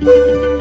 Música